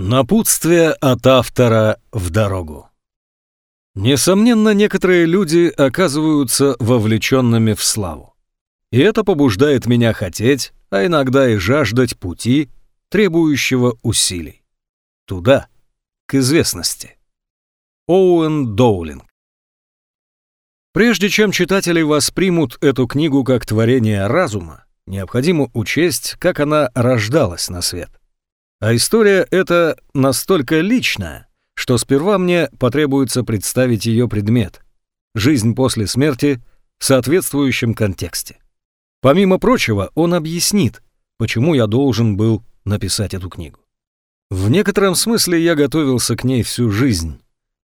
Напутствие от автора в дорогу. Несомненно, некоторые люди оказываются вовлеченными в славу. И это побуждает меня хотеть, а иногда и жаждать пути, требующего усилий. Туда, к известности. Оуэн Доулинг. Прежде чем читатели воспримут эту книгу как творение разума, необходимо учесть, как она рождалась на свет. А история эта настолько личная, что сперва мне потребуется представить ее предмет — жизнь после смерти в соответствующем контексте. Помимо прочего, он объяснит, почему я должен был написать эту книгу. В некотором смысле я готовился к ней всю жизнь.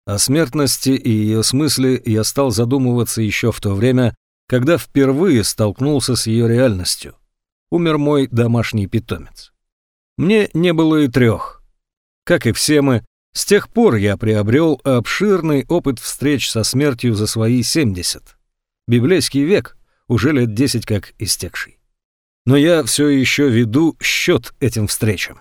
О смертности и ее смысле я стал задумываться еще в то время, когда впервые столкнулся с ее реальностью. Умер мой домашний питомец. Мне не было и трех. Как и все мы, с тех пор я приобрел обширный опыт встреч со смертью за свои 70. Библейский век уже лет 10 как истекший. Но я все еще веду счет этим встречам.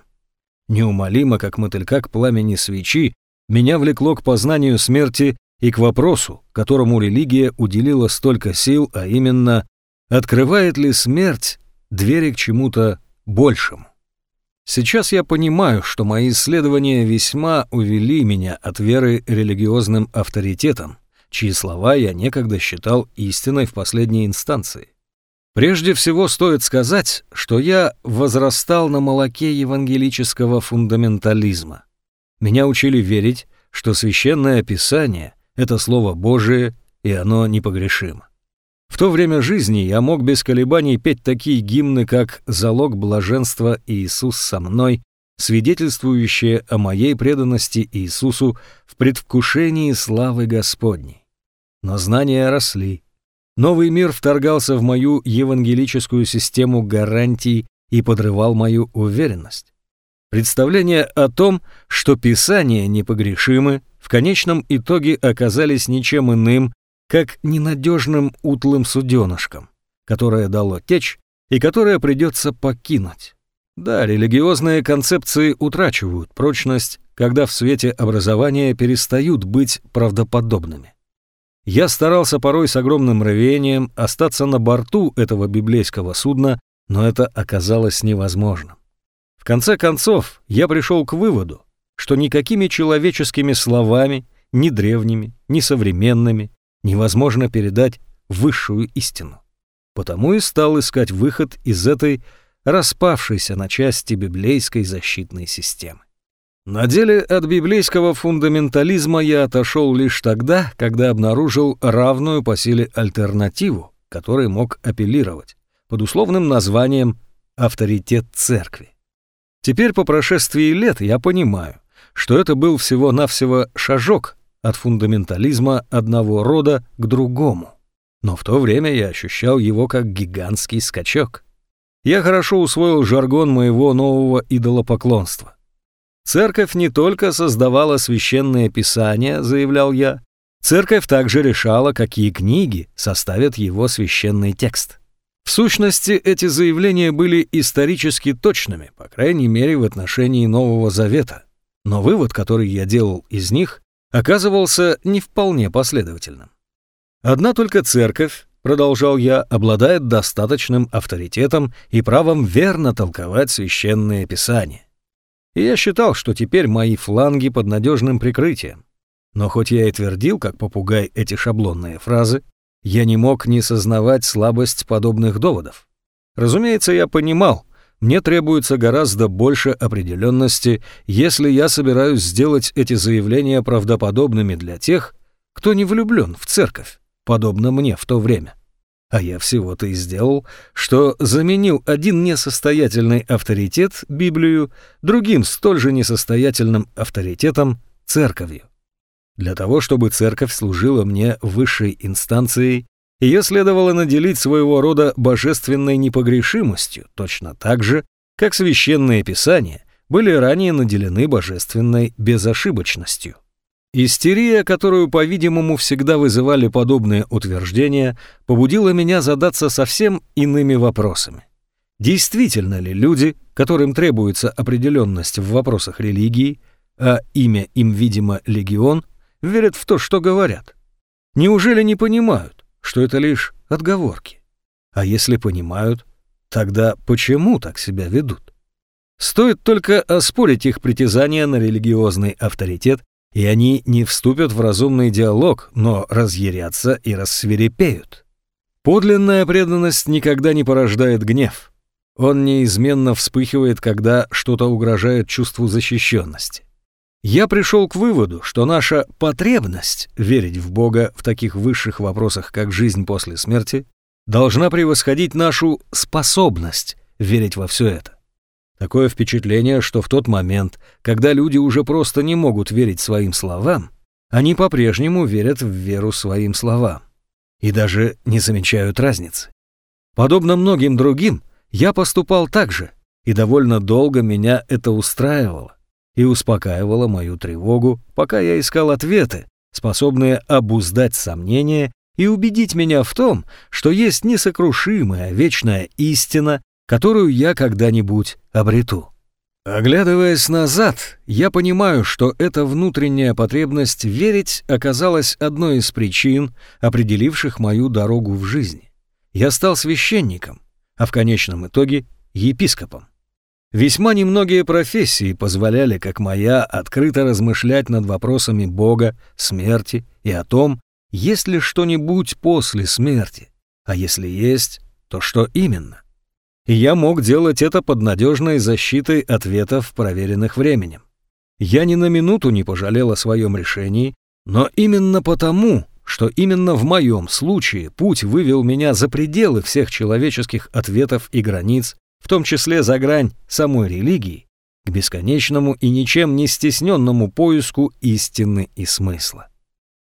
Неумолимо, как мотылька к пламени свечи, меня влекло к познанию смерти и к вопросу, которому религия уделила столько сил, а именно, открывает ли смерть двери к чему-то большему. Сейчас я понимаю, что мои исследования весьма увели меня от веры религиозным авторитетам, чьи слова я некогда считал истиной в последней инстанции. Прежде всего стоит сказать, что я возрастал на молоке евангелического фундаментализма. Меня учили верить, что священное писание — это Слово Божие, и оно непогрешимо. В то время жизни я мог без колебаний петь такие гимны, как «Залог блаженства Иисус со мной», свидетельствующие о моей преданности Иисусу в предвкушении славы Господней. Но знания росли. Новый мир вторгался в мою евангелическую систему гарантий и подрывал мою уверенность. Представления о том, что Писания непогрешимы, в конечном итоге оказались ничем иным, как ненадежным утлым суденышком, которое дало течь и которое придется покинуть. Да, религиозные концепции утрачивают прочность, когда в свете образования перестают быть правдоподобными. Я старался порой с огромным рвением остаться на борту этого библейского судна, но это оказалось невозможным. В конце концов, я пришел к выводу, что никакими человеческими словами, ни древними, ни современными, невозможно передать высшую истину. Потому и стал искать выход из этой распавшейся на части библейской защитной системы. На деле от библейского фундаментализма я отошел лишь тогда, когда обнаружил равную по силе альтернативу, которой мог апеллировать, под условным названием «авторитет церкви». Теперь по прошествии лет я понимаю, что это был всего-навсего шажок от фундаментализма одного рода к другому. Но в то время я ощущал его как гигантский скачок. Я хорошо усвоил жаргон моего нового идолопоклонства. Церковь не только создавала священное писание, заявлял я, церковь также решала, какие книги составят его священный текст. В сущности, эти заявления были исторически точными, по крайней мере в отношении Нового Завета. Но вывод, который я делал из них, оказывался не вполне последовательным. Одна только церковь, продолжал я, обладает достаточным авторитетом и правом верно толковать священное писание. И я считал, что теперь мои фланги под надежным прикрытием. Но хоть я и твердил, как попугай, эти шаблонные фразы, я не мог не сознавать слабость подобных доводов. Разумеется, я понимал, мне требуется гораздо больше определенности, если я собираюсь сделать эти заявления правдоподобными для тех, кто не влюблен в церковь, подобно мне в то время. А я всего-то и сделал, что заменил один несостоятельный авторитет, Библию, другим столь же несостоятельным авторитетом, церковью. Для того, чтобы церковь служила мне высшей инстанцией, ее следовало наделить своего рода божественной непогрешимостью, точно так же, как священные писания были ранее наделены божественной безошибочностью. Истерия, которую, по-видимому, всегда вызывали подобные утверждения, побудила меня задаться совсем иными вопросами. Действительно ли люди, которым требуется определенность в вопросах религии, а имя им, видимо, легион, верят в то, что говорят? Неужели не понимают, что это лишь отговорки? А если понимают, тогда почему так себя ведут? Стоит только оспорить их притязания на религиозный авторитет, и они не вступят в разумный диалог, но разъярятся и рассверепеют. Подлинная преданность никогда не порождает гнев. Он неизменно вспыхивает, когда что-то угрожает чувству защищенности. Я пришел к выводу, что наша потребность верить в Бога в таких высших вопросах, как жизнь после смерти, должна превосходить нашу способность верить во все это. Такое впечатление, что в тот момент, когда люди уже просто не могут верить своим словам, они по-прежнему верят в веру своим словам и даже не замечают разницы. Подобно многим другим, я поступал так же, и довольно долго меня это устраивало и успокаивало мою тревогу, пока я искал ответы, способные обуздать сомнения и убедить меня в том, что есть несокрушимая вечная истина, которую я когда-нибудь обрету. Оглядываясь назад, я понимаю, что эта внутренняя потребность верить оказалась одной из причин, определивших мою дорогу в жизни. Я стал священником, а в конечном итоге епископом. Весьма немногие профессии позволяли, как моя, открыто размышлять над вопросами Бога, смерти и о том, есть ли что-нибудь после смерти, а если есть, то что именно. И я мог делать это под надежной защитой ответов, проверенных временем. Я ни на минуту не пожалел о своем решении, но именно потому, что именно в моем случае путь вывел меня за пределы всех человеческих ответов и границ, в том числе за грань самой религии, к бесконечному и ничем не стесненному поиску истины и смысла.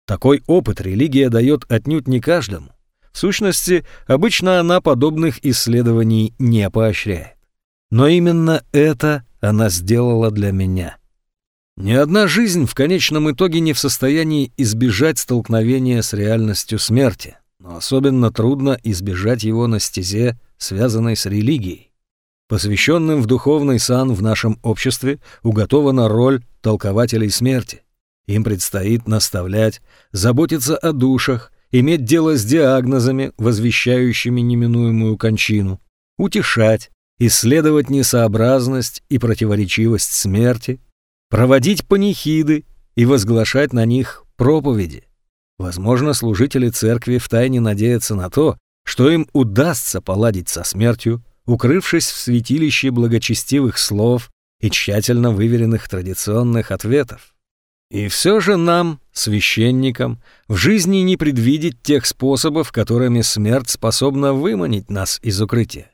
Такой опыт религия дает отнюдь не каждому. В сущности, обычно она подобных исследований не поощряет. Но именно это она сделала для меня. Ни одна жизнь в конечном итоге не в состоянии избежать столкновения с реальностью смерти, но особенно трудно избежать его на стезе, связанной с религией. Посвященным в духовный сан в нашем обществе уготована роль толкователей смерти. Им предстоит наставлять, заботиться о душах, иметь дело с диагнозами, возвещающими неминуемую кончину, утешать, исследовать несообразность и противоречивость смерти, проводить панихиды и возглашать на них проповеди. Возможно, служители церкви втайне надеются на то, что им удастся поладить со смертью, укрывшись в святилище благочестивых слов и тщательно выверенных традиционных ответов. И все же нам, священникам, в жизни не предвидеть тех способов, которыми смерть способна выманить нас из укрытия.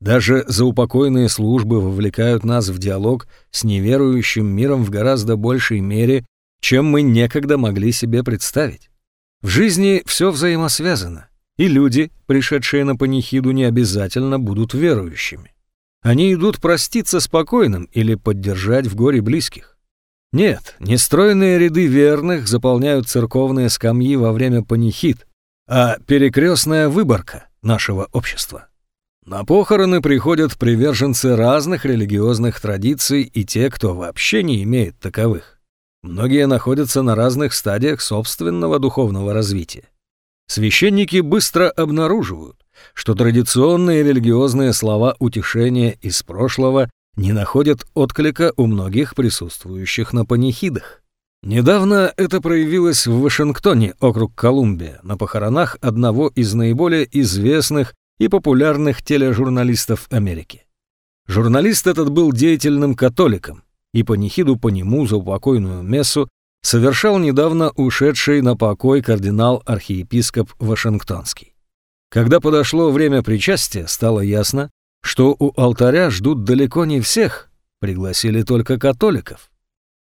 Даже заупокойные службы вовлекают нас в диалог с неверующим миром в гораздо большей мере, чем мы некогда могли себе представить. В жизни все взаимосвязано, и люди, пришедшие на панихиду, не обязательно будут верующими. Они идут проститься спокойным или поддержать в горе близких. Нет, нестройные ряды верных заполняют церковные скамьи во время панихид, а перекрестная выборка нашего общества. На похороны приходят приверженцы разных религиозных традиций и те, кто вообще не имеет таковых. Многие находятся на разных стадиях собственного духовного развития. Священники быстро обнаруживают, что традиционные религиозные слова утешения из прошлого не находят отклика у многих присутствующих на панихидах. Недавно это проявилось в Вашингтоне, округ Колумбия, на похоронах одного из наиболее известных и популярных тележурналистов Америки. Журналист этот был деятельным католиком, и панихиду по нему за упокойную мессу совершал недавно ушедший на покой кардинал-архиепископ Вашингтонский. Когда подошло время причастия, стало ясно, что у алтаря ждут далеко не всех, пригласили только католиков.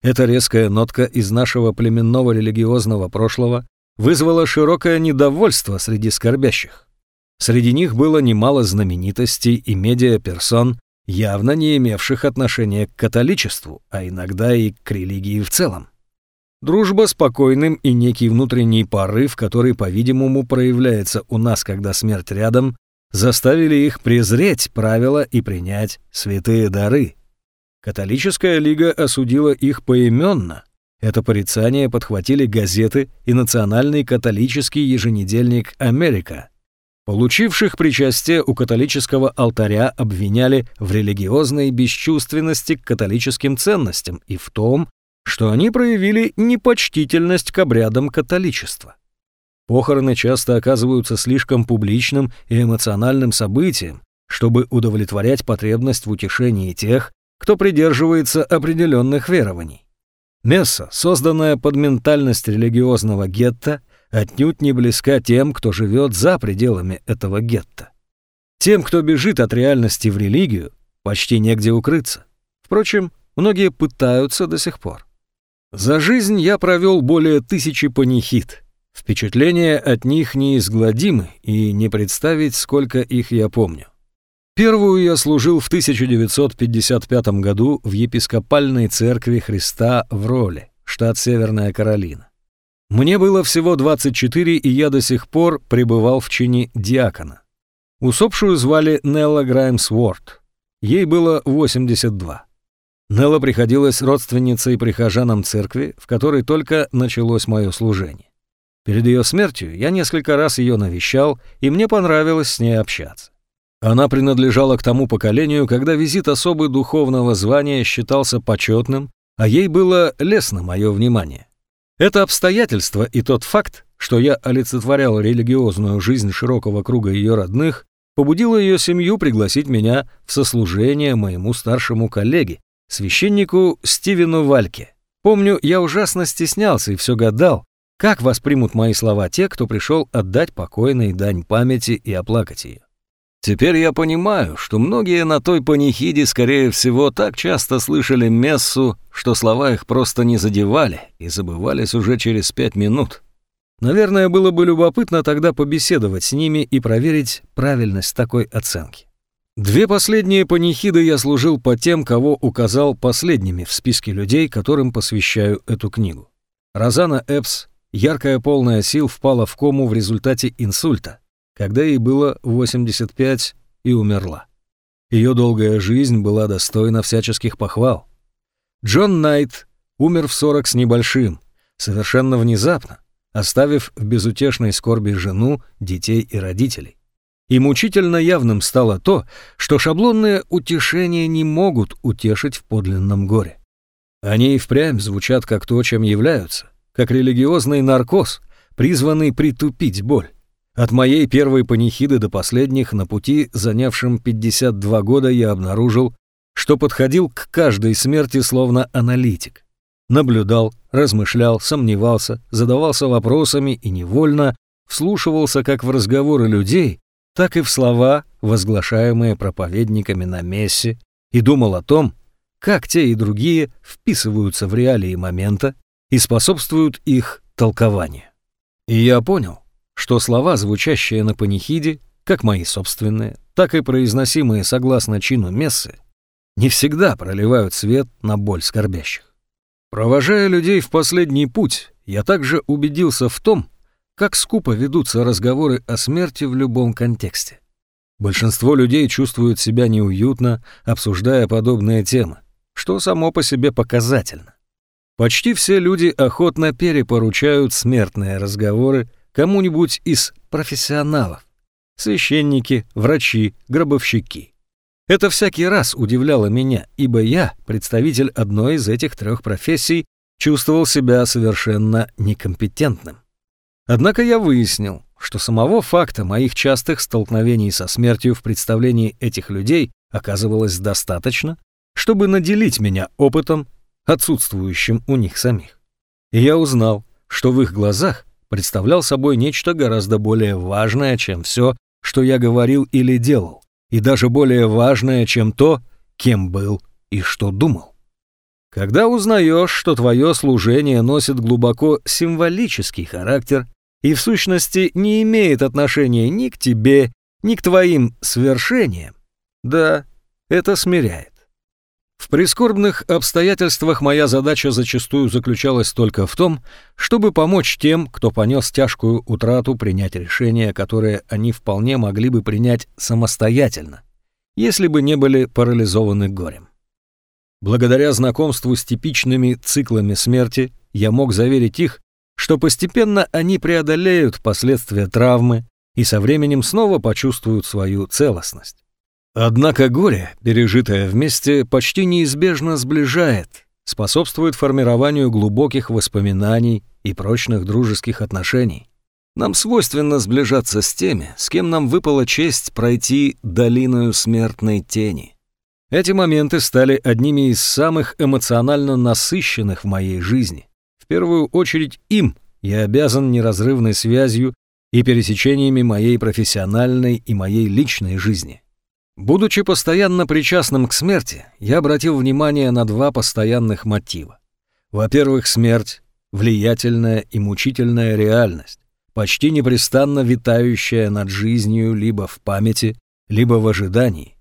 Эта резкая нотка из нашего племенного религиозного прошлого вызвала широкое недовольство среди скорбящих. Среди них было немало знаменитостей и медиаперсон, явно не имевших отношения к католичеству, а иногда и к религии в целом. Дружба спокойным и некий внутренний порыв, который, по-видимому, проявляется у нас, когда смерть рядом, заставили их презреть правила и принять святые дары. Католическая лига осудила их поименно. Это порицание подхватили газеты и национальный католический еженедельник «Америка». Получивших причастие у католического алтаря обвиняли в религиозной бесчувственности к католическим ценностям и в том, что они проявили непочтительность к обрядам католичества. Похороны часто оказываются слишком публичным и эмоциональным событием, чтобы удовлетворять потребность в утешении тех, кто придерживается определенных верований. Месса, созданная под ментальность религиозного гетто, отнюдь не близка тем, кто живет за пределами этого гетто. Тем, кто бежит от реальности в религию, почти негде укрыться. Впрочем, многие пытаются до сих пор. За жизнь я провел более тысячи панихид. Впечатления от них неизгладимы, и не представить, сколько их я помню. Первую я служил в 1955 году в епископальной церкви Христа в Роле, штат Северная Каролина. Мне было всего 24, и я до сих пор пребывал в чине диакона. Усопшую звали Нелла Граймс Уорд. Ей было 82. Нелла приходилась родственницей прихожанам церкви, в которой только началось мое служение. Перед ее смертью я несколько раз ее навещал, и мне понравилось с ней общаться. Она принадлежала к тому поколению, когда визит особы духовного звания считался почетным, а ей было лестно мое внимание. Это обстоятельство и тот факт, что я олицетворял религиозную жизнь широкого круга ее родных, побудило ее семью пригласить меня в сослужение моему старшему коллеге, священнику Стивену Вальке. Помню, я ужасно стеснялся и все гадал, как воспримут мои слова те, кто пришел отдать покойной дань памяти и оплакать ее. Теперь я понимаю, что многие на той панихиде, скорее всего, так часто слышали мессу, что слова их просто не задевали и забывались уже через пять минут. Наверное, было бы любопытно тогда побеседовать с ними и проверить правильность такой оценки. Две последние панихиды я служил по тем, кого указал последними в списке людей, которым посвящаю эту книгу. Розана Эпс, яркая полная сил, впала в кому в результате инсульта, когда ей было 85 и умерла. Ее долгая жизнь была достойна всяческих похвал. Джон Найт умер в 40 с небольшим, совершенно внезапно, оставив в безутешной скорби жену, детей и родителей. И мучительно явным стало то, что шаблонные утешения не могут утешить в подлинном горе. Они и впрямь звучат как то, чем являются, как религиозный наркоз, призванный притупить боль. От моей первой панихиды до последних на пути, занявшим 52 года, я обнаружил, что подходил к каждой смерти словно аналитик. Наблюдал, размышлял, сомневался, задавался вопросами и невольно вслушивался как в разговоры людей, так и в слова, возглашаемые проповедниками на мессе, и думал о том, как те и другие вписываются в реалии момента и способствуют их толкованию. И я понял, что слова, звучащие на панихиде, как мои собственные, так и произносимые согласно чину мессы, не всегда проливают свет на боль скорбящих. Провожая людей в последний путь, я также убедился в том, как скупо ведутся разговоры о смерти в любом контексте. Большинство людей чувствуют себя неуютно, обсуждая подобные темы, что само по себе показательно. Почти все люди охотно перепоручают смертные разговоры кому-нибудь из профессионалов. Священники, врачи, гробовщики. Это всякий раз удивляло меня, ибо я, представитель одной из этих трех профессий, чувствовал себя совершенно некомпетентным. Однако я выяснил, что самого факта моих частых столкновений со смертью в представлении этих людей оказывалось достаточно, чтобы наделить меня опытом, отсутствующим у них самих. И я узнал, что в их глазах представлял собой нечто гораздо более важное, чем все, что я говорил или делал, и даже более важное, чем то, кем был и что думал. Когда узнаешь, что твое служение носит глубоко символический характер и в сущности не имеет отношения ни к тебе, ни к твоим свершениям, да, это смиряет. В прискорбных обстоятельствах моя задача зачастую заключалась только в том, чтобы помочь тем, кто понес тяжкую утрату, принять решения, которые они вполне могли бы принять самостоятельно, если бы не были парализованы горем. Благодаря знакомству с типичными циклами смерти я мог заверить их, что постепенно они преодолеют последствия травмы и со временем снова почувствуют свою целостность. Однако горе, пережитое вместе, почти неизбежно сближает, способствует формированию глубоких воспоминаний и прочных дружеских отношений. Нам свойственно сближаться с теми, с кем нам выпала честь пройти долиною смертной тени. Эти моменты стали одними из самых эмоционально насыщенных в моей жизни. В первую очередь им я обязан неразрывной связью и пересечениями моей профессиональной и моей личной жизни. Будучи постоянно причастным к смерти, я обратил внимание на два постоянных мотива. Во-первых, смерть — влиятельная и мучительная реальность, почти непрестанно витающая над жизнью либо в памяти, либо в ожидании.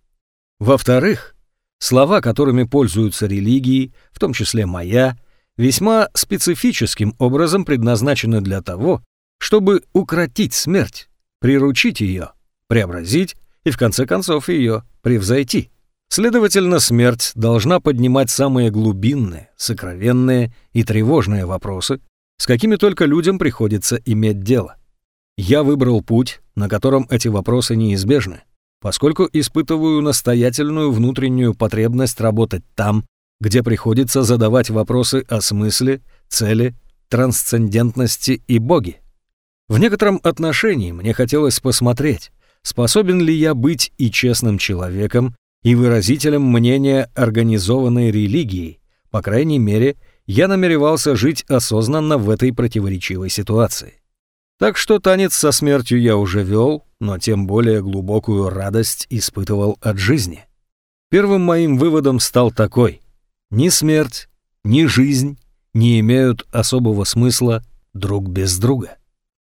Во-вторых, слова, которыми пользуются религии, в том числе моя, весьма специфическим образом предназначены для того, чтобы укротить смерть, приручить ее, преобразить и в конце концов ее превзойти. Следовательно, смерть должна поднимать самые глубинные, сокровенные и тревожные вопросы, с какими только людям приходится иметь дело. Я выбрал путь, на котором эти вопросы неизбежны, поскольку испытываю настоятельную внутреннюю потребность работать там, где приходится задавать вопросы о смысле, цели, трансцендентности и Боге. В некотором отношении мне хотелось посмотреть, способен ли я быть и честным человеком, и выразителем мнения организованной религии. По крайней мере, я намеревался жить осознанно в этой противоречивой ситуации. Так что танец со смертью я уже вел, но тем более глубокую радость испытывал от жизни. Первым моим выводом стал такой. Ни смерть, ни жизнь не имеют особого смысла друг без друга.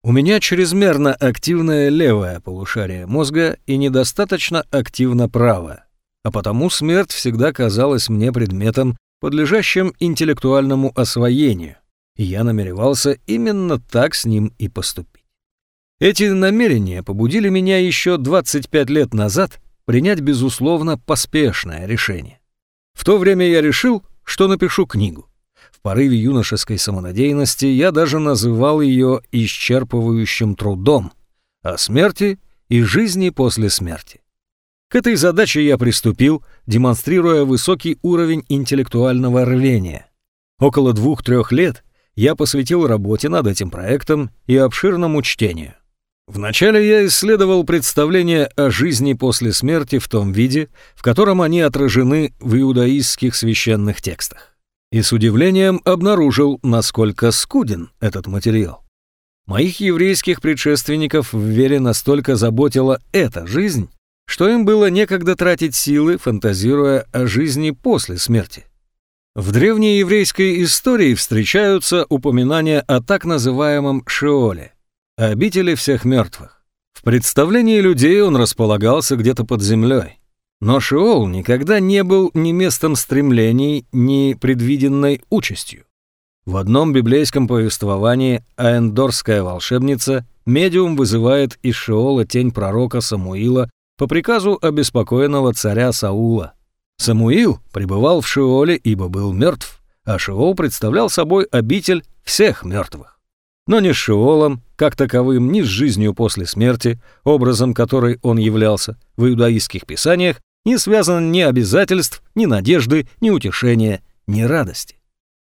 У меня чрезмерно активное левое полушарие мозга и недостаточно активно правое, а потому смерть всегда казалась мне предметом, подлежащим интеллектуальному освоению, и я намеревался именно так с ним и поступить. Эти намерения побудили меня еще 25 лет назад принять, безусловно, поспешное решение. В то время я решил, что напишу книгу. В порыве юношеской самонадеянности я даже называл ее исчерпывающим трудом о смерти и жизни после смерти. К этой задаче я приступил, демонстрируя высокий уровень интеллектуального рвения. Около двух-трех лет я посвятил работе над этим проектом и обширному чтению. Вначале я исследовал представления о жизни после смерти в том виде, в котором они отражены в иудаистских священных текстах и с удивлением обнаружил, насколько скуден этот материал. Моих еврейских предшественников в вере настолько заботила эта жизнь, что им было некогда тратить силы, фантазируя о жизни после смерти. В древней еврейской истории встречаются упоминания о так называемом Шеоле, обители всех мертвых. В представлении людей он располагался где-то под землей. Но Шиол никогда не был ни местом стремлений, ни предвиденной участью. В одном библейском повествовании Аэндорская волшебница медиум вызывает из Шиола тень пророка Самуила по приказу обеспокоенного царя Саула. Самуил пребывал в Шиоле, ибо был мертв, а Шиол представлял собой обитель всех мертвых. Но ни с Шиолом, как таковым, ни с жизнью после смерти, образом которой он являлся, в иудаистских писаниях не связано ни обязательств, ни надежды, ни утешения, ни радости.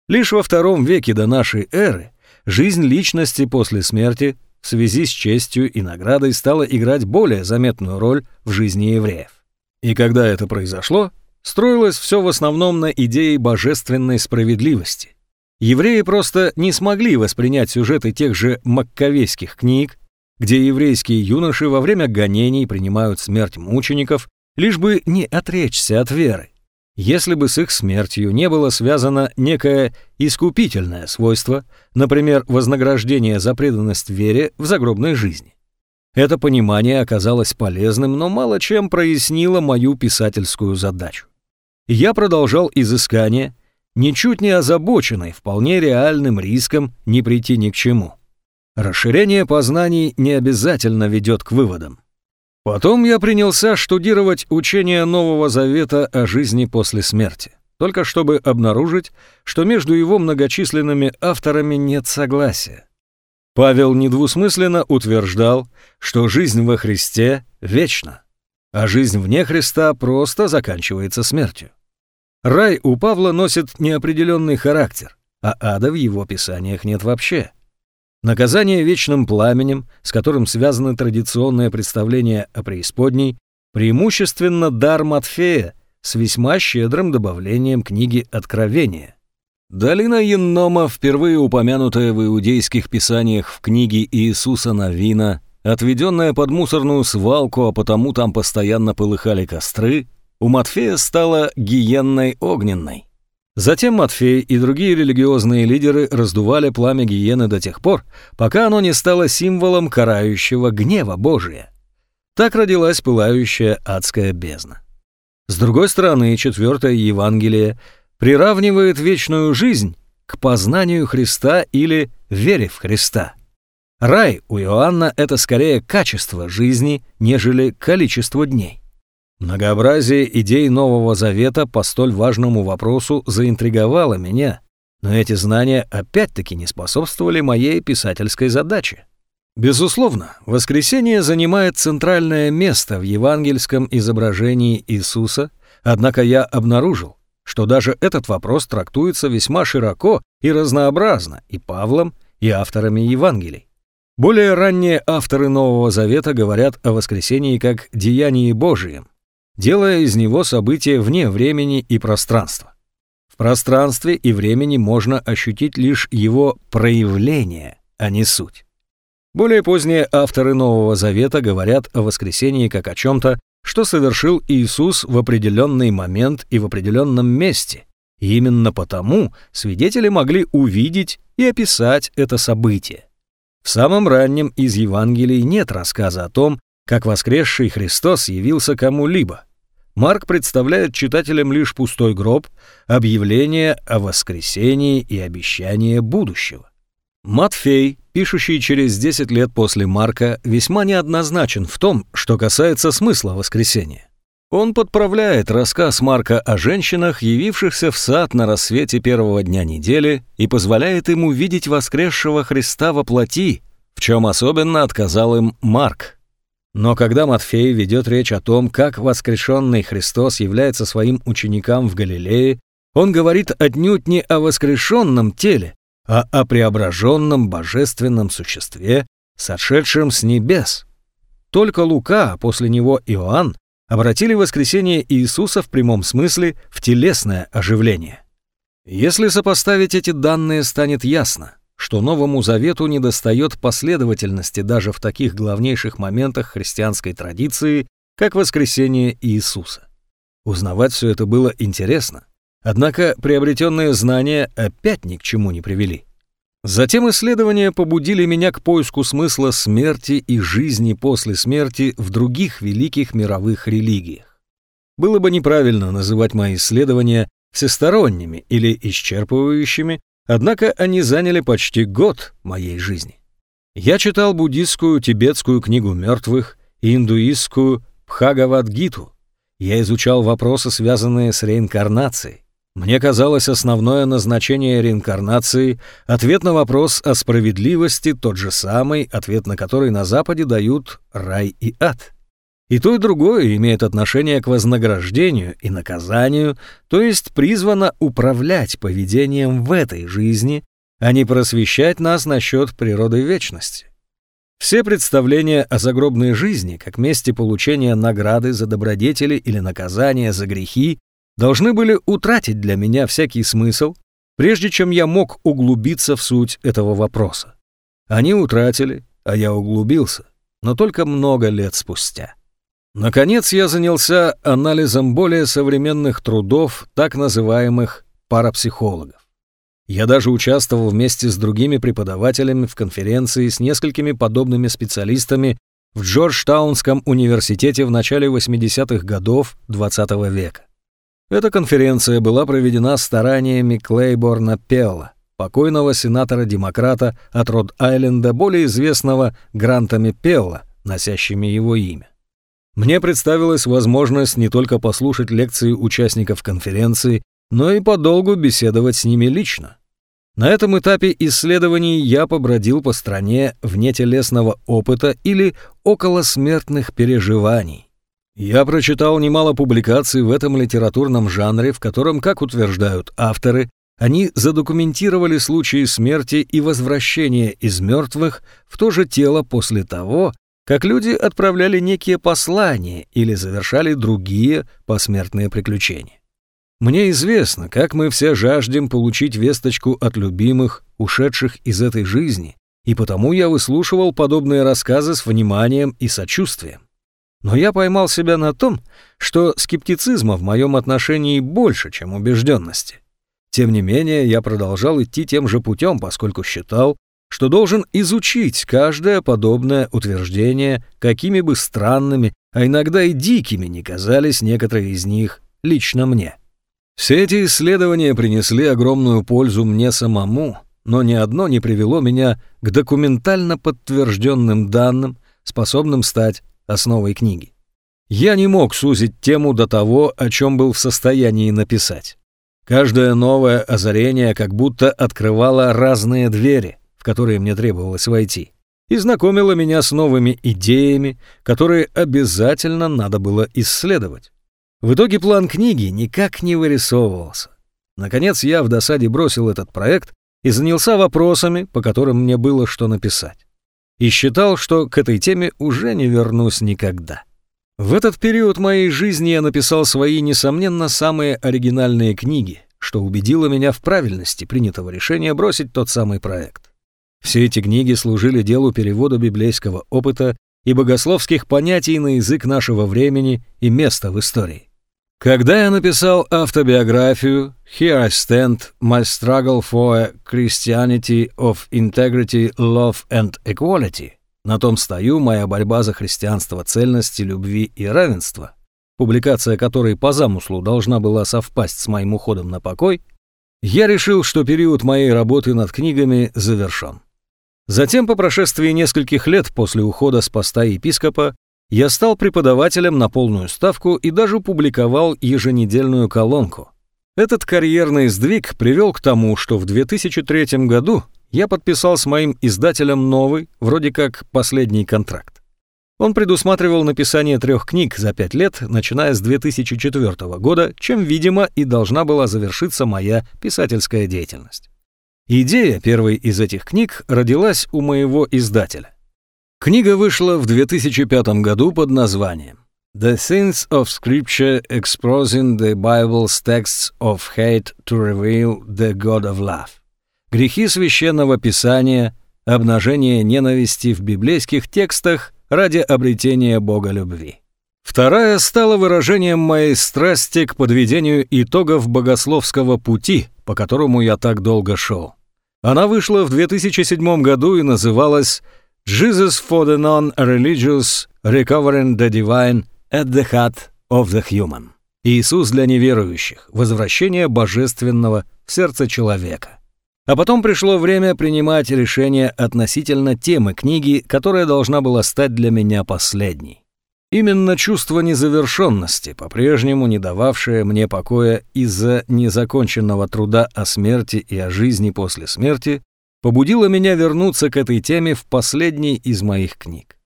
Лишь во втором веке до нашей эры жизнь личности после смерти в связи с честью и наградой стала играть более заметную роль в жизни евреев. И когда это произошло, строилось все в основном на идее божественной справедливости. Евреи просто не смогли воспринять сюжеты тех же маккавейских книг, где еврейские юноши во время гонений принимают смерть мучеников лишь бы не отречься от веры, если бы с их смертью не было связано некое искупительное свойство, например, вознаграждение за преданность вере в загробной жизни. Это понимание оказалось полезным, но мало чем прояснило мою писательскую задачу. я продолжал изыскание, ничуть не озабоченный вполне реальным риском не прийти ни к чему. Расширение познаний не обязательно ведет к выводам. Потом я принялся штудировать учение Нового Завета о жизни после смерти, только чтобы обнаружить, что между его многочисленными авторами нет согласия. Павел недвусмысленно утверждал, что жизнь во Христе вечна, а жизнь вне Христа просто заканчивается смертью. Рай у Павла носит неопределенный характер, а ада в его писаниях нет вообще. Наказание вечным пламенем, с которым связаны традиционные представления о преисподней, преимущественно дар Матфея с весьма щедрым добавлением книги Откровения. Долина Еннома, впервые упомянутая в иудейских писаниях в книге Иисуса Навина, отведенная под мусорную свалку, а потому там постоянно полыхали костры, у Матфея стала гиенной огненной. Затем Матфей и другие религиозные лидеры раздували пламя гиены до тех пор, пока оно не стало символом карающего гнева Божия. Так родилась пылающая адская бездна. С другой стороны, четвертое Евангелие приравнивает вечную жизнь к познанию Христа или вере в Христа. Рай у Иоанна — это скорее качество жизни, нежели количество дней. Многообразие идей Нового Завета по столь важному вопросу заинтриговало меня, но эти знания опять-таки не способствовали моей писательской задаче. Безусловно, воскресение занимает центральное место в евангельском изображении Иисуса, однако я обнаружил, что даже этот вопрос трактуется весьма широко и разнообразно и Павлом, и авторами Евангелий. Более ранние авторы Нового Завета говорят о воскресении как «деянии Божием», делая из него событие вне времени и пространства. В пространстве и времени можно ощутить лишь его проявление, а не суть. Более поздние авторы Нового Завета говорят о воскресении как о чем-то, что совершил Иисус в определенный момент и в определенном месте. И именно потому свидетели могли увидеть и описать это событие. В самом раннем из Евангелий нет рассказа о том, как воскресший Христос явился кому-либо. Марк представляет читателям лишь пустой гроб, объявление о воскресении и обещание будущего. Матфей, пишущий через 10 лет после Марка, весьма неоднозначен в том, что касается смысла воскресения. Он подправляет рассказ Марка о женщинах, явившихся в сад на рассвете первого дня недели, и позволяет им увидеть воскресшего Христа во плоти, в чем особенно отказал им Марк. Но когда Матфей ведет речь о том, как воскрешенный Христос является своим ученикам в Галилее, он говорит отнюдь не о воскрешенном теле, а о преображенном божественном существе, сошедшем с небес. Только Лука, а после него Иоанн, обратили воскресение Иисуса в прямом смысле в телесное оживление. Если сопоставить эти данные, станет ясно что Новому Завету недостает последовательности даже в таких главнейших моментах христианской традиции, как воскресение Иисуса. Узнавать все это было интересно, однако приобретенные знания опять ни к чему не привели. Затем исследования побудили меня к поиску смысла смерти и жизни после смерти в других великих мировых религиях. Было бы неправильно называть мои исследования всесторонними или исчерпывающими, Однако они заняли почти год моей жизни. Я читал буддистскую тибетскую книгу мертвых и индуистскую Бхагавадгиту. Я изучал вопросы, связанные с реинкарнацией. Мне казалось, основное назначение реинкарнации — ответ на вопрос о справедливости, тот же самый, ответ на который на Западе дают рай и ад. И то, и другое имеет отношение к вознаграждению и наказанию, то есть призвано управлять поведением в этой жизни, а не просвещать нас насчет природы вечности. Все представления о загробной жизни, как месте получения награды за добродетели или наказания за грехи, должны были утратить для меня всякий смысл, прежде чем я мог углубиться в суть этого вопроса. Они утратили, а я углубился, но только много лет спустя. Наконец я занялся анализом более современных трудов так называемых парапсихологов. Я даже участвовал вместе с другими преподавателями в конференции с несколькими подобными специалистами в Джорджтаунском университете в начале 80-х годов XX -го века. Эта конференция была проведена стараниями Клейборна Пелла, покойного сенатора-демократа от Род-Айленда, более известного грантами Пелла, носящими его имя. Мне представилась возможность не только послушать лекции участников конференции, но и подолгу беседовать с ними лично. На этом этапе исследований я побродил по стране вне телесного опыта или около смертных переживаний. Я прочитал немало публикаций в этом литературном жанре, в котором, как утверждают авторы, они задокументировали случаи смерти и возвращения из мертвых в то же тело после того, как люди отправляли некие послания или завершали другие посмертные приключения. Мне известно, как мы все жаждем получить весточку от любимых, ушедших из этой жизни, и потому я выслушивал подобные рассказы с вниманием и сочувствием. Но я поймал себя на том, что скептицизма в моем отношении больше, чем убежденности. Tем не менее, я продолжал идти тем же путем, поскольку считал, что должен изучить каждое подобное утверждение, какими бы странными, а иногда и дикими не казались некоторые из них лично мне. Все эти исследования принесли огромную пользу мне самому, но ни одно не привело меня к документально подтвержденным данным, способным стать основой книги. Я не мог сузить тему до того, о чем был в состоянии написать. Каждое новое озарение как будто открывало разные двери, которые мне требовалось войти, и знакомило меня с новыми идеями, которые обязательно надо было исследовать. В итоге план книги никак не вырисовывался. Наконец я в досаде бросил этот проект и занялся вопросами, по которым мне было что написать. И считал, что к этой теме уже не вернусь никогда. В этот период моей жизни я написал свои, несомненно, самые оригинальные книги, что убедило меня в правильности принятого решения бросить тот самый проект. Все эти книги служили делу перевода библейского опыта и богословских понятий на язык нашего времени и места в истории. Когда я написал автобиографию «Here I stand, my struggle for a Christianity of integrity, love and equality», на том стою моя борьба за христианство цельности, любви и равенства, публикация которой по замыслу должна была совпасть с моим уходом на покой, я решил, что период моей работы над книгами завершен. Затем, по прошествии нескольких лет после ухода с поста епископа, я стал преподавателем на полную ставку и даже публиковал еженедельную колонку. Этот карьерный сдвиг привел к тому, что в 2003 году я подписал с моим издателем новый, вроде как последний контракт. Он предусматривал написание трех книг за пять лет, начиная с 2004 года, чем, видимо, и должна была завершиться моя писательская деятельность. Идея первой из этих книг родилась у моего издателя. Книга вышла в 2005 году под названием The Sins of Scripture Exposing the Bible's Texts of Hate to Reveal the God of Love. Грехи священного писания, обнажение ненависти в библейских текстах ради обретения Бога любви. Вторая стала выражением моей страсти к подведению итогов богословского пути, по которому я так долго шел. Она вышла в 2007 году и называлась «Jesus for the Non-Religious Recovering the Divine at the Heart of the Human» «Иисус для неверующих. Возвращение божественного в сердце человека». А потом пришло время принимать решение относительно темы книги, которая должна была стать для меня последней. Именно чувство незавершенности, по-прежнему не дававшее мне покоя из-за незаконченного труда о смерти и о жизни после смерти, побудило меня вернуться к этой теме в последней из моих книг.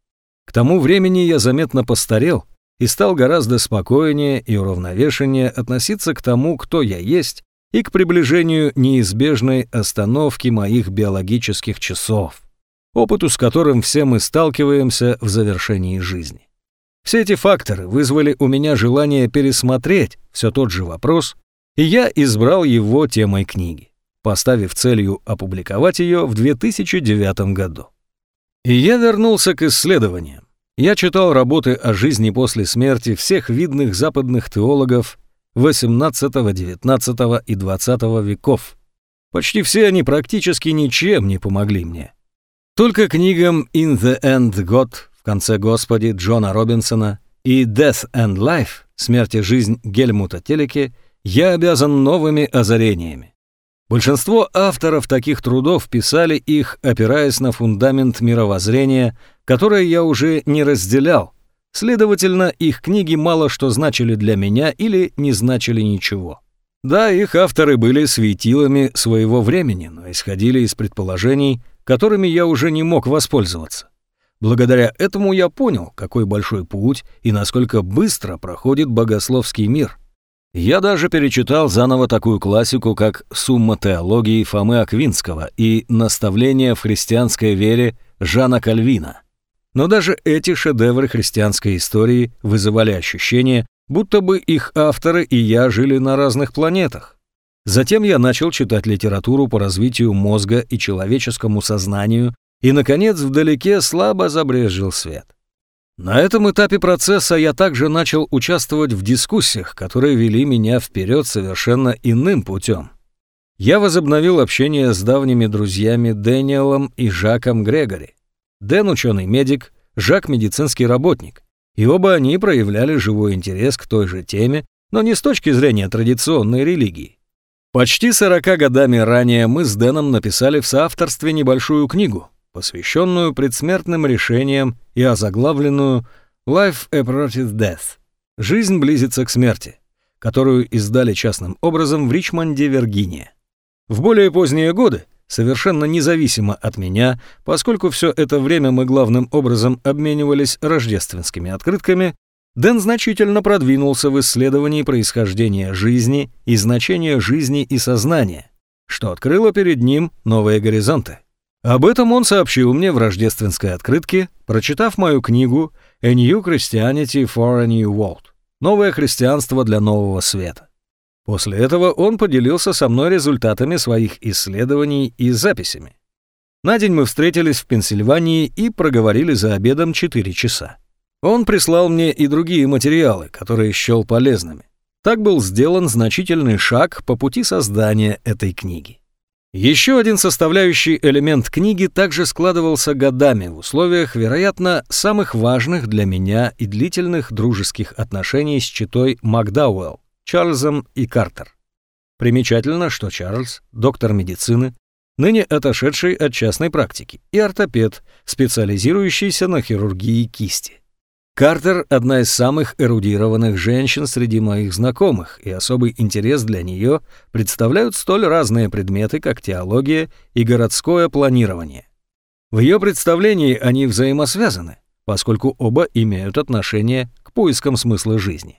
К тому времени я заметно постарел и стал гораздо спокойнее и уравновешеннее относиться к тому, кто я есть и к приближению неизбежной остановки моих биологических часов, опыту с которым все мы сталкиваемся в завершении жизни. Все эти факторы вызвали у меня желание пересмотреть все тот же вопрос, и я избрал его темой книги, поставив целью опубликовать ее в 2009 году. И я вернулся к исследованиям. Я читал работы о жизни после смерти всех видных западных теологов XVIII, XIX и XX веков. Почти все они практически ничем не помогли мне. Только книгам «In the End God» в конце Господи Джона Робинсона и «Death and Life» смерть и жизнь Гельмута Телеке я обязан новыми озарениями. Большинство авторов таких трудов писали их, опираясь на фундамент мировоззрения, которое я уже не разделял. Следовательно, их книги мало что значили для меня или не значили ничего. Да, их авторы были светилами своего времени, но исходили из предположений, которыми я уже не мог воспользоваться. Благодаря этому я понял, какой большой путь и насколько быстро проходит богословский мир. Я даже перечитал заново такую классику, как «Сумма теологии» Фомы Аквинского и «Наставление в христианской вере» Жана Кальвина. Но даже эти шедевры христианской истории вызывали ощущение, будто бы их авторы и я жили на разных планетах. Затем я начал читать литературу по развитию мозга и человеческому сознанию, и, наконец, вдалеке слабо забрезжил свет. На этом этапе процесса я также начал участвовать в дискуссиях, которые вели меня вперед совершенно иным путем. Я возобновил общение с давними друзьями Дэниелом и Жаком Грегори. Дэн – ученый-медик, Жак – медицинский работник, и оба они проявляли живой интерес к той же теме, но не с точки зрения традиционной религии. Почти 40 годами ранее мы с Дэном написали в соавторстве небольшую книгу, посвященную предсмертным решениям и озаглавленную «Life Approaches Death» — «Жизнь близится к смерти», которую издали частным образом в Ричмонде, Виргиния. В более поздние годы, совершенно независимо от меня, поскольку все это время мы главным образом обменивались рождественскими открытками, Дэн значительно продвинулся в исследовании происхождения жизни и значения жизни и сознания, что открыло перед ним новые горизонты. Об этом он сообщил мне в рождественской открытке, прочитав мою книгу «A New Christianity for a New World» — «Новое христианство для нового света». После этого он поделился со мной результатами своих исследований и записями. На день мы встретились в Пенсильвании и проговорили за обедом 4 часа. Он прислал мне и другие материалы, которые счел полезными. Так был сделан значительный шаг по пути создания этой книги. Еще один составляющий элемент книги также складывался годами в условиях, вероятно, самых важных для меня и длительных дружеских отношений с читой Макдауэлл, Чарльзом и Картер. Примечательно, что Чарльз, доктор медицины, ныне отошедший от частной практики, и ортопед, специализирующийся на хирургии кисти. Картер – одна из самых эрудированных женщин среди моих знакомых, и особый интерес для нее представляют столь разные предметы, как теология и городское планирование. В ее представлении они взаимосвязаны, поскольку оба имеют отношение к поискам смысла жизни.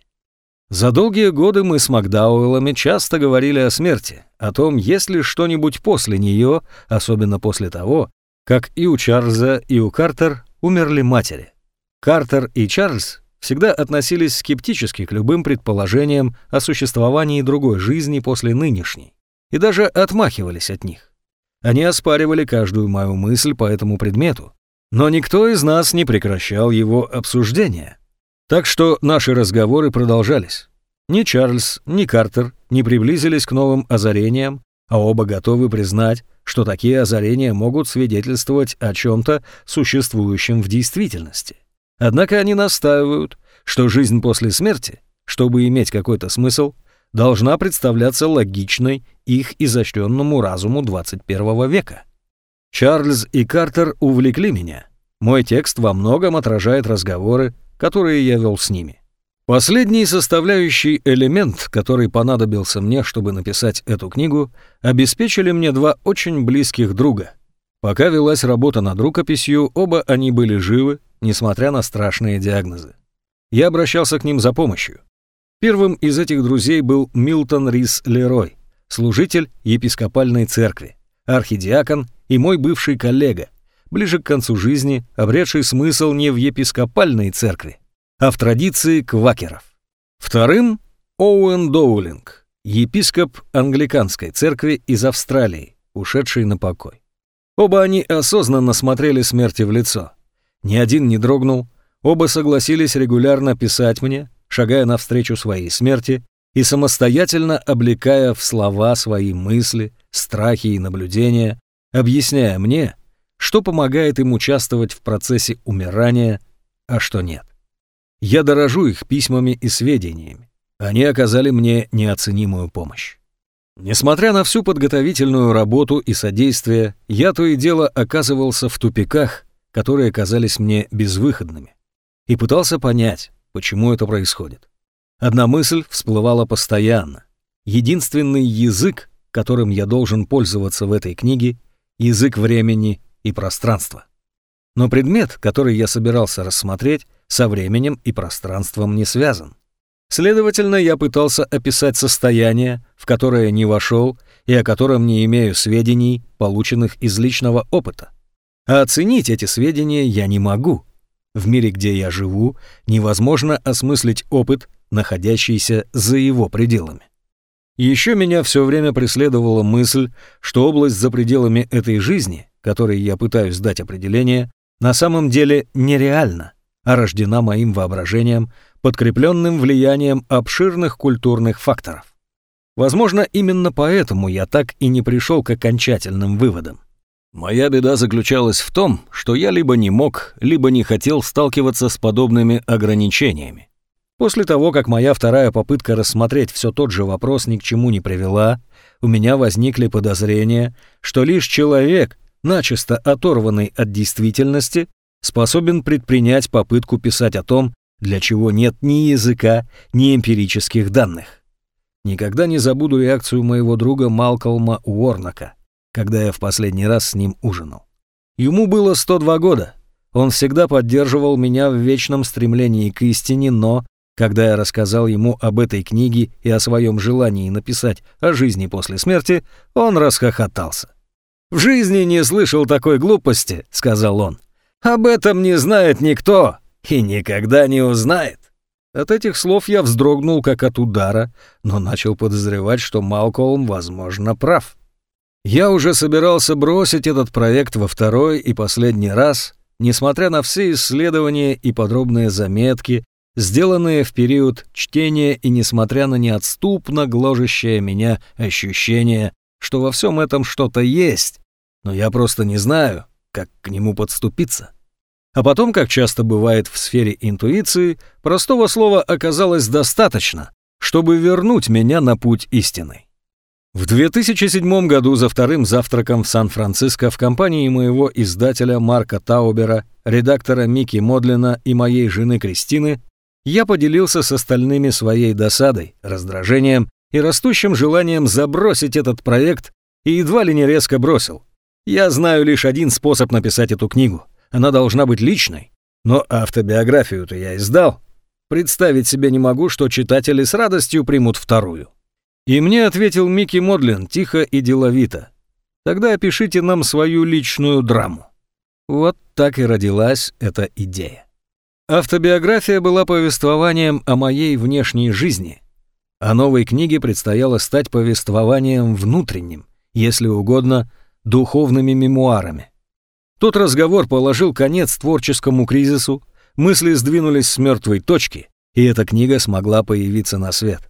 За долгие годы мы с Макдауэллами часто говорили о смерти, о том, есть ли что-нибудь после нее, особенно после того, как и у Чарльза, и у Картер умерли матери. Картер и Чарльз всегда относились скептически к любым предположениям о существовании другой жизни после нынешней и даже отмахивались от них. Они оспаривали каждую мою мысль по этому предмету, но никто из нас не прекращал его обсуждения. Так что наши разговоры продолжались. Ни Чарльз, ни Картер не приблизились к новым озарениям, а оба готовы признать, что такие озарения могут свидетельствовать о чем-то существующем в действительности. Однако они настаивают, что жизнь после смерти, чтобы иметь какой-то смысл, должна представляться логичной их изощренному разуму 21 века. Чарльз и Картер увлекли меня. Мой текст во многом отражает разговоры, которые я вел с ними. Последний составляющий элемент, который понадобился мне, чтобы написать эту книгу, обеспечили мне два очень близких друга. Пока велась работа над рукописью, оба они были живы несмотря на страшные диагнозы. Я обращался к ним за помощью. Первым из этих друзей был Милтон Рис Лерой, служитель епископальной церкви, архидиакон и мой бывший коллега, ближе к концу жизни обретший смысл не в епископальной церкви, а в традиции квакеров. Вторым — Оуэн Доулинг, епископ англиканской церкви из Австралии, ушедший на покой. Оба они осознанно смотрели смерти в лицо — ни один не дрогнул, оба согласились регулярно писать мне, шагая навстречу своей смерти и самостоятельно облекая в слова свои мысли, страхи и наблюдения, объясняя мне, что помогает им участвовать в процессе умирания, а что нет. Я дорожу их письмами и сведениями. Они оказали мне неоценимую помощь. Несмотря на всю подготовительную работу и содействие, я то и дело оказывался в тупиках, которые казались мне безвыходными, и пытался понять, почему это происходит. Одна мысль всплывала постоянно. Единственный язык, которым я должен пользоваться в этой книге, язык времени и пространства. Но предмет, который я собирался рассмотреть, со временем и пространством не связан. Следовательно, я пытался описать состояние, в которое не вошел и о котором не имею сведений, полученных из личного опыта. А оценить эти сведения я не могу. В мире, где я живу, невозможно осмыслить опыт, находящийся за его пределами. Еще меня все время преследовала мысль, что область за пределами этой жизни, которой я пытаюсь дать определение, на самом деле нереальна, а рождена моим воображением, подкрепленным влиянием обширных культурных факторов. Возможно, именно поэтому я так и не пришел к окончательным выводам. Моя беда заключалась в том, что я либо не мог, либо не хотел сталкиваться с подобными ограничениями. После того, как моя вторая попытка рассмотреть все тот же вопрос ни к чему не привела, у меня возникли подозрения, что лишь человек, начисто оторванный от действительности, способен предпринять попытку писать о том, для чего нет ни языка, ни эмпирических данных. Никогда не забуду реакцию моего друга Малкольма Уорнака, когда я в последний раз с ним ужинал. Ему было 102 года. Он всегда поддерживал меня в вечном стремлении к истине, но когда я рассказал ему об этой книге и о своем желании написать о жизни после смерти, он расхохотался. «В жизни не слышал такой глупости», — сказал он. «Об этом не знает никто и никогда не узнает». От этих слов я вздрогнул как от удара, но начал подозревать, что Малкольм, возможно, прав. Я уже собирался бросить этот проект во второй и последний раз, несмотря на все исследования и подробные заметки, сделанные в период чтения и несмотря на неотступно гложащее меня ощущение, что во всем этом что-то есть, но я просто не знаю, как к нему подступиться. А потом, как часто бывает в сфере интуиции, простого слова оказалось достаточно, чтобы вернуть меня на путь истины. В 2007 году за вторым завтраком в Сан-Франциско в компании моего издателя Марка Таубера, редактора Мики Модлина и моей жены Кристины я поделился с остальными своей досадой, раздражением и растущим желанием забросить этот проект и едва ли не резко бросил. Я знаю лишь один способ написать эту книгу. Она должна быть личной. Но автобиографию-то я издал. Представить себе не могу, что читатели с радостью примут вторую. И мне ответил Микки Модлин тихо и деловито. Тогда опишите нам свою личную драму. Вот так и родилась эта идея. Автобиография была повествованием о моей внешней жизни, а новой книге предстояло стать повествованием внутренним, если угодно, духовными мемуарами. Тот разговор положил конец творческому кризису, мысли сдвинулись с мертвой точки, и эта книга смогла появиться на свет.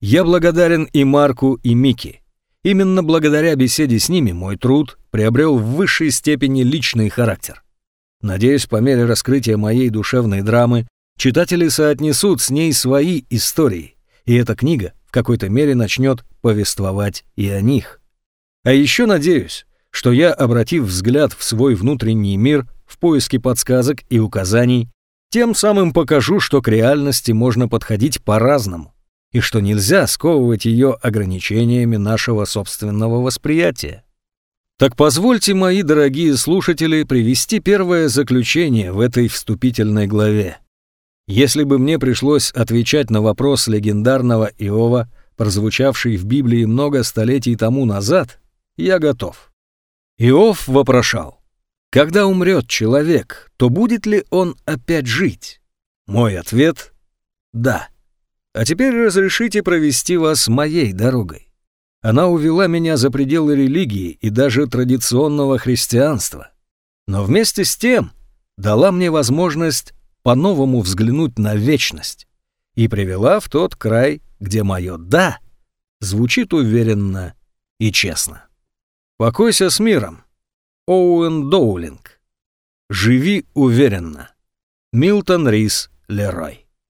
Я благодарен и Марку, и Мики. Именно благодаря беседе с ними мой труд приобрел в высшей степени личный характер. Надеюсь, по мере раскрытия моей душевной драмы читатели соотнесут с ней свои истории, и эта книга в какой-то мере начнет повествовать и о них. А еще надеюсь, что я, обратив взгляд в свой внутренний мир в поиске подсказок и указаний, тем самым покажу, что к реальности можно подходить по-разному, и что нельзя сковывать ее ограничениями нашего собственного восприятия. Так позвольте, мои дорогие слушатели, привести первое заключение в этой вступительной главе. Если бы мне пришлось отвечать на вопрос легендарного Иова, прозвучавший в Библии много столетий тому назад, я готов. Иов вопрошал, «Когда умрет человек, то будет ли он опять жить?» Мой ответ — «Да». А теперь разрешите провести вас моей дорогой. Она увела меня за пределы религии и даже традиционного христианства. Но вместе с тем дала мне возможность по-новому взглянуть на вечность и привела в тот край, где мое «да» звучит уверенно и честно. Покойся с миром. Оуэн Доулинг. Живи уверенно. Милтон Рис Лерой.